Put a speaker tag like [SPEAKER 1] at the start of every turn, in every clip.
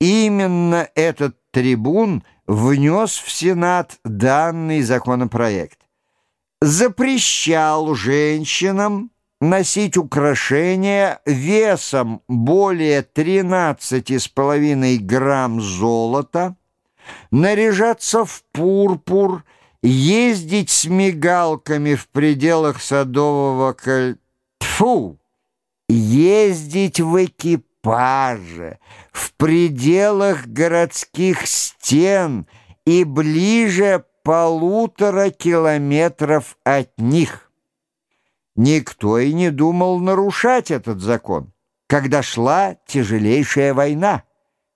[SPEAKER 1] Именно этот трибун внес в Сенат данный законопроект. Запрещал женщинам носить украшения весом более 13,5 грамм золота, наряжаться в пурпур, ездить с мигалками в пределах садового коль... Тьфу! Ездить в экипаже, в пределах городских стен и ближе полутора километров от них. Никто и не думал нарушать этот закон, когда шла тяжелейшая война,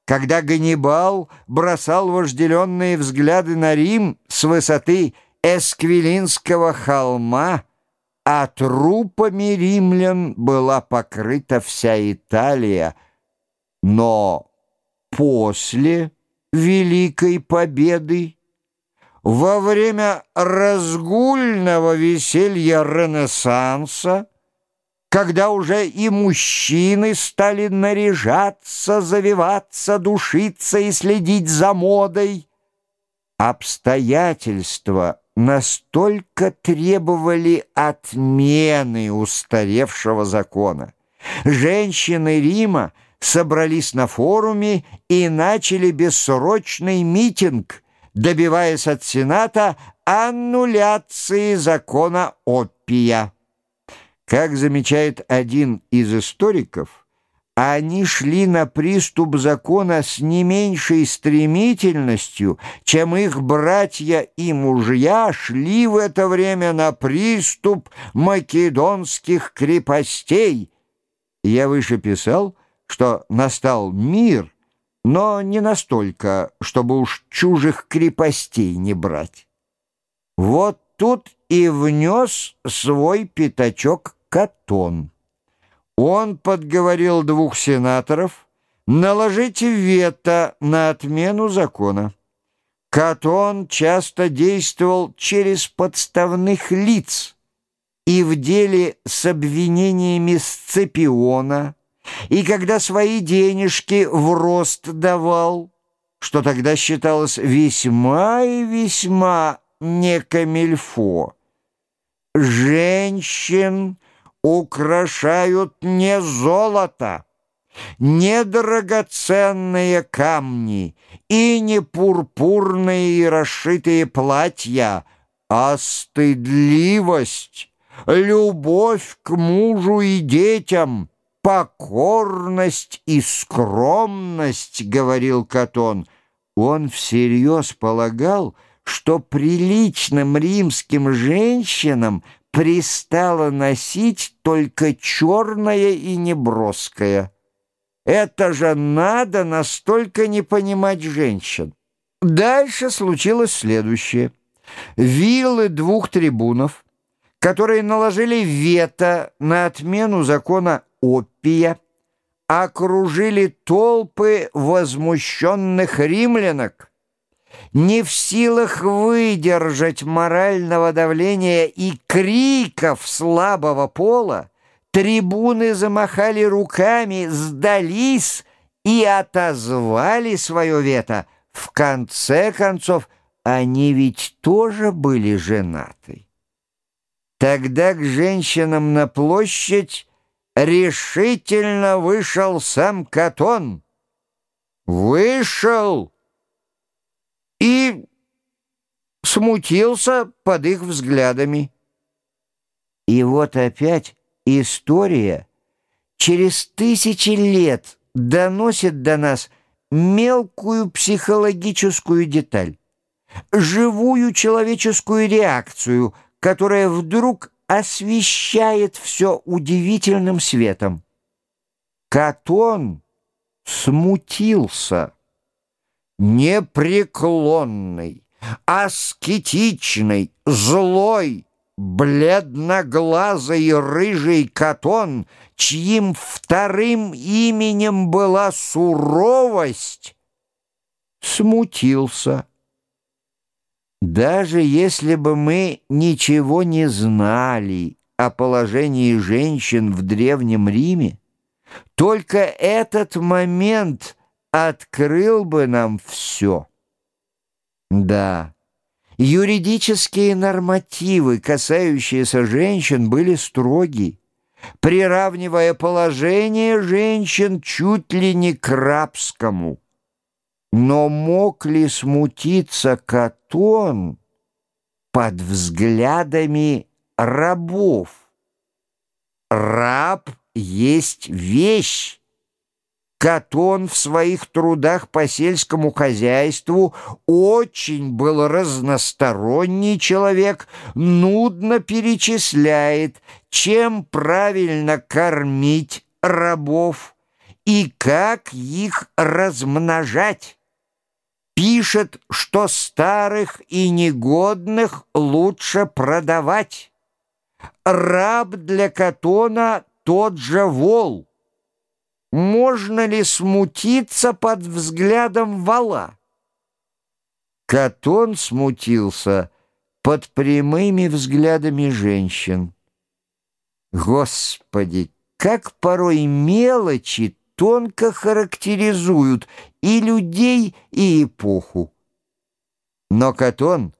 [SPEAKER 1] когда Ганнибал бросал вожделенные взгляды на Рим с высоты Эсквилинского холма, а трупами римлян была покрыта вся Италия. Но после Великой Победы во время разгульного веселья Ренессанса, когда уже и мужчины стали наряжаться, завиваться, душиться и следить за модой, обстоятельства настолько требовали отмены устаревшего закона. Женщины Рима собрались на форуме и начали бессрочный митинг – добиваясь от Сената аннуляции закона Оппия. Как замечает один из историков, они шли на приступ закона с не меньшей стремительностью, чем их братья и мужья шли в это время на приступ македонских крепостей. Я выше писал, что настал мир — но не настолько, чтобы уж чужих крепостей не брать. Вот тут и внес свой пятачок Катон. Он подговорил двух сенаторов наложить вето на отмену закона. Катон часто действовал через подставных лиц, и в деле с обвинениями Сципиона – и когда свои денежки в рост давал, что тогда считалось весьма и весьма не камильфо. Женщин украшают не золото, не драгоценные камни и не пурпурные и расшитые платья, а стыдливость, любовь к мужу и детям — покорность и скромность, — говорил Катон. Он всерьез полагал, что приличным римским женщинам пристало носить только черное и неброское. Это же надо настолько не понимать женщин. Дальше случилось следующее. Виллы двух трибунов, которые наложили вето на отмену закона Оппия окружили толпы возмущенных римлянок, не в силах выдержать морального давления и криков слабого пола, трибуны замахали руками, сдались и отозвали свое вето. В конце концов, они ведь тоже были женаты. Тогда к женщинам на площадь решительно вышел сам Катон. Вышел и смутился под их взглядами. И вот опять история через тысячи лет доносит до нас мелкую психологическую деталь, живую человеческую реакцию, которая вдруг освещает все удивительным светом. Катон смутился. Непреклонный, аскетичный, злой, бледноглазый рыжий Катон, чьим вторым именем была суровость, смутился. Даже если бы мы ничего не знали о положении женщин в Древнем Риме, только этот момент открыл бы нам все. Да, юридические нормативы, касающиеся женщин, были строги, приравнивая положение женщин чуть ли не к рабскому. Но мог ли смутиться Катон под взглядами рабов? Раб есть вещь. Катон в своих трудах по сельскому хозяйству очень был разносторонний человек, нудно перечисляет, чем правильно кормить рабов и как их размножать. Пишет, что старых и негодных лучше продавать. Раб для Катона тот же вол. Можно ли смутиться под взглядом вала? Катон смутился под прямыми взглядами женщин. Господи, как порой мелочи тонко характеризуют и людей, и эпоху. Но Катон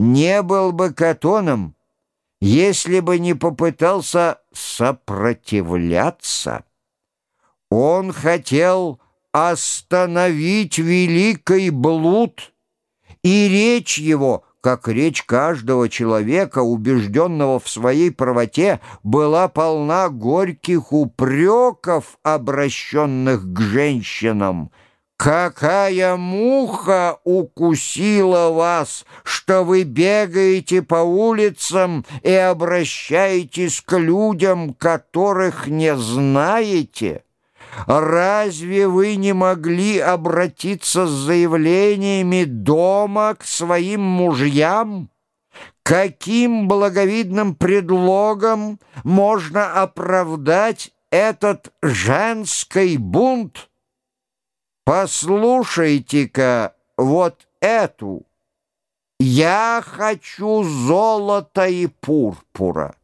[SPEAKER 1] не был бы Катоном, если бы не попытался сопротивляться. Он хотел остановить великий блуд, и речь его, как речь каждого человека, убежденного в своей правоте, была полна горьких упреков, обращенных к женщинам — Какая муха укусила вас, что вы бегаете по улицам и обращаетесь к людям, которых не знаете? Разве вы не могли обратиться с заявлениями дома к своим мужьям? Каким благовидным предлогом можно оправдать этот женский бунт? Послушайте-ка вот эту. Я хочу золота и пурпура.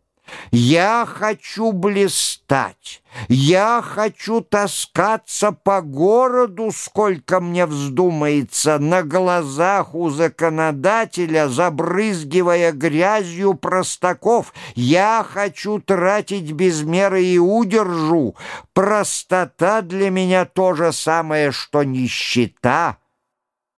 [SPEAKER 1] Я хочу блистать, я хочу таскаться по городу, сколько мне вздумается, на глазах у законодателя, забрызгивая грязью простаков. Я хочу тратить без меры и удержу. Простота для меня то же самое, что нищета».